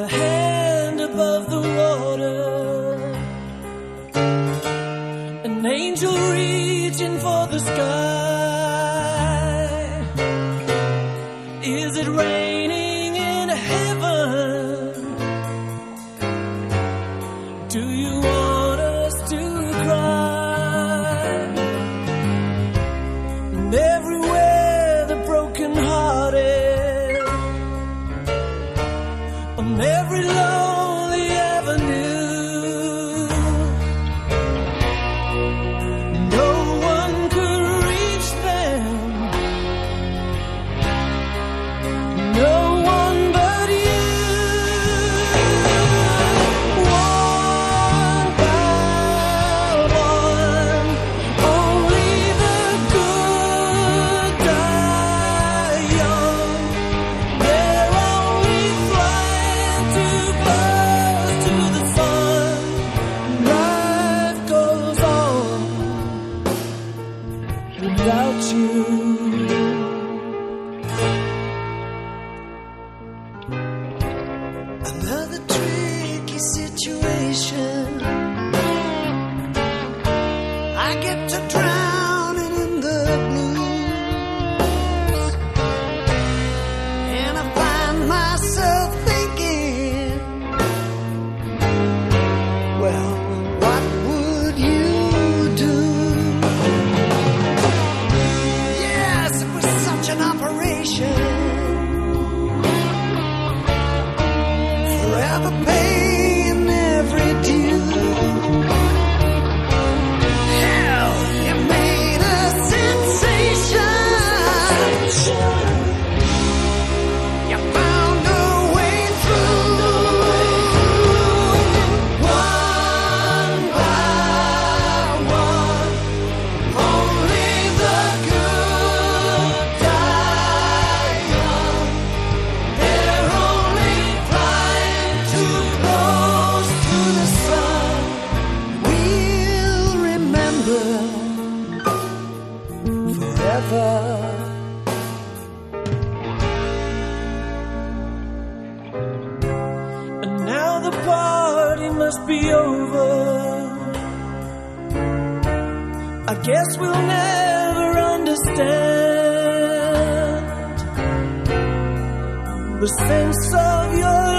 a hand above the water, an angel reaching for the sky. Is it raining in heaven? Do you want us to cry? And every I get to forever. And now the party must be over. I guess we'll never understand the sense of your.